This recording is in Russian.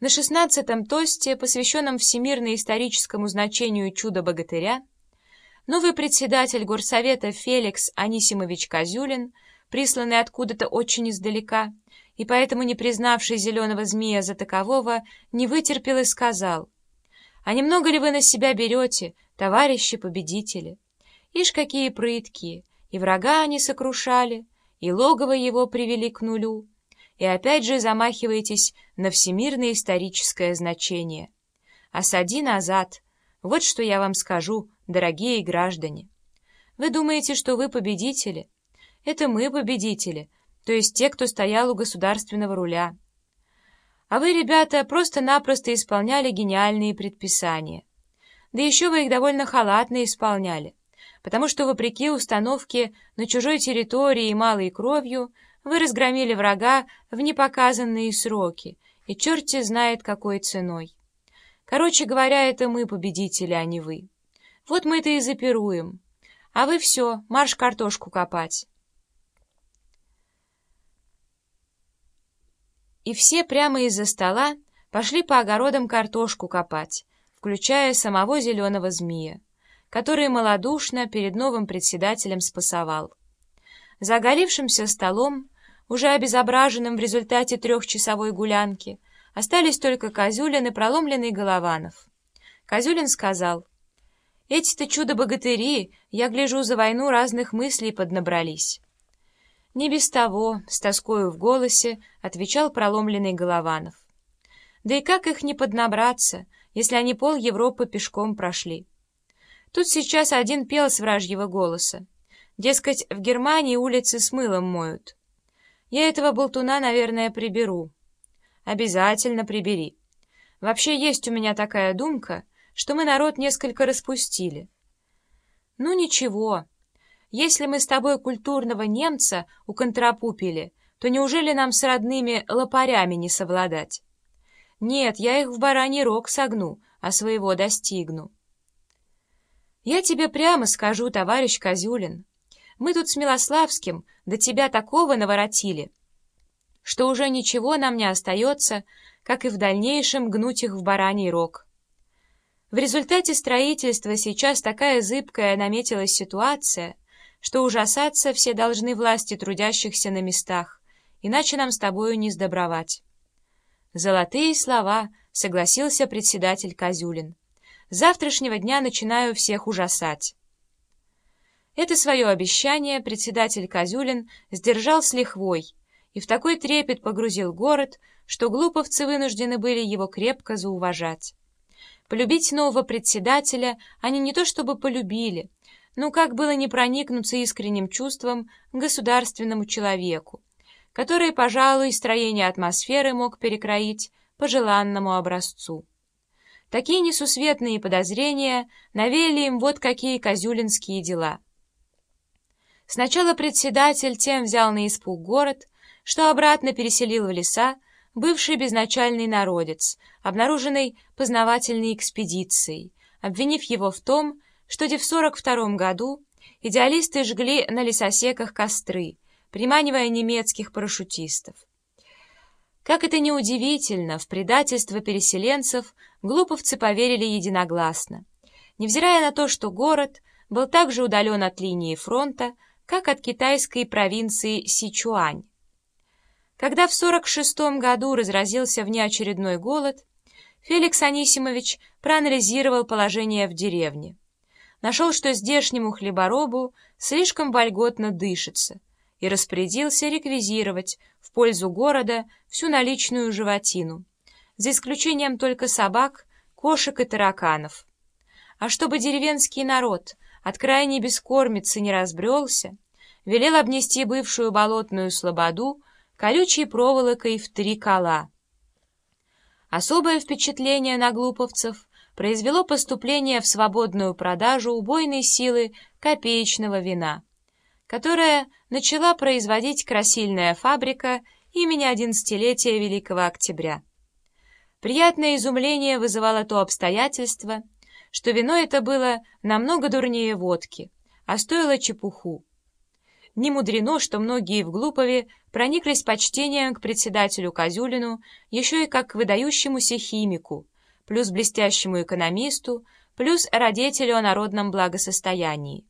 На шестнадцатом тосте, посвященном всемирно-историческому значению чуда-богатыря, новый председатель горсовета Феликс Анисимович Козюлин, присланный откуда-то очень издалека, и поэтому не признавший зеленого змея за такового, не вытерпел и сказал, «А немного ли вы на себя берете, товарищи победители? Ишь, какие прыткие! И врага они сокрушали, и логово его привели к нулю» и опять же замахиваетесь на всемирное историческое значение. Осади назад. Вот что я вам скажу, дорогие граждане. Вы думаете, что вы победители? Это мы победители, то есть те, кто стоял у государственного руля. А вы, ребята, просто-напросто исполняли гениальные предписания. Да еще вы их довольно халатно исполняли, потому что, вопреки установке на чужой территории и малой кровью, вы разгромили врага в непоказанные сроки, и черти знает какой ценой. Короче говоря, это мы победители, а не вы. Вот мы-то и запируем. А вы все, марш картошку копать. И все прямо из-за стола пошли по огородам картошку копать, включая самого зеленого змея, который малодушно перед новым председателем спасовал. За оголившимся столом уже обезображенным в результате трехчасовой гулянки, остались только Козюлин и проломленный Голованов. Козюлин сказал, «Эти-то чудо-богатыри, я гляжу, за войну разных мыслей поднабрались». «Не без того», — с тоскою в голосе, отвечал проломленный Голованов. «Да и как их не поднабраться, если они пол Европы пешком прошли?» Тут сейчас один пел с вражьего голоса. Дескать, в Германии улицы с мылом моют. Я этого болтуна, наверное, приберу. Обязательно прибери. Вообще есть у меня такая думка, что мы народ несколько распустили. Ну ничего, если мы с тобой культурного немца уконтрапупили, то неужели нам с родными лопарями не совладать? Нет, я их в бараний рог согну, а своего достигну. Я тебе прямо скажу, товарищ Козюлин, мы тут с Милославским до тебя такого наворотили, что уже ничего нам не остается, как и в дальнейшем гнуть их в бараний рог. В результате строительства сейчас такая зыбкая наметилась ситуация, что ужасаться все должны власти трудящихся на местах, иначе нам с тобою не сдобровать. Золотые слова, согласился председатель Козюлин. Завтрашнего дня начинаю всех ужасать. Это свое обещание председатель Козюлин сдержал с лихвой и в такой трепет погрузил город, что глуповцы вынуждены были его крепко зауважать. Полюбить нового председателя они не то чтобы полюбили, но как было не проникнуться искренним чувством государственному человеку, который, пожалуй, строение атмосферы мог перекроить по желанному образцу. Такие несусветные подозрения навеяли им вот какие козюлинские дела — Сначала председатель тем взял на испуг город, что обратно переселил в леса бывший безначальный народец, обнаруженный познавательной экспедицией, обвинив его в том, что в 42 году идеалисты жгли на лесосеках костры, приманивая немецких парашютистов. Как это ни удивительно, в предательство переселенцев глуповцы поверили единогласно, невзирая на то, что город был также удален от линии фронта, как от китайской провинции Сичуань. Когда в 46 году разразился внеочередной голод, Феликс Анисимович проанализировал положение в деревне. Нашел, что здешнему хлеборобу слишком вольготно дышится, и распорядился реквизировать в пользу города всю наличную животину, за исключением только собак, кошек и тараканов. А чтобы деревенский народ от крайней бескормицы не разбрелся, велел обнести бывшую болотную слободу колючей проволокой в три кола. Особое впечатление на глуповцев произвело поступление в свободную продажу убойной силы копеечного вина, которое начала производить красильная фабрика имени одиннадцатилетия Великого Октября. Приятное изумление вызывало то обстоятельство, что вино это было намного дурнее водки, а стоило чепуху. Не мудрено, что многие в Глупове прониклись почтением к председателю Козюлину еще и как к выдающемуся химику, плюс блестящему экономисту, плюс родителю о народном благосостоянии.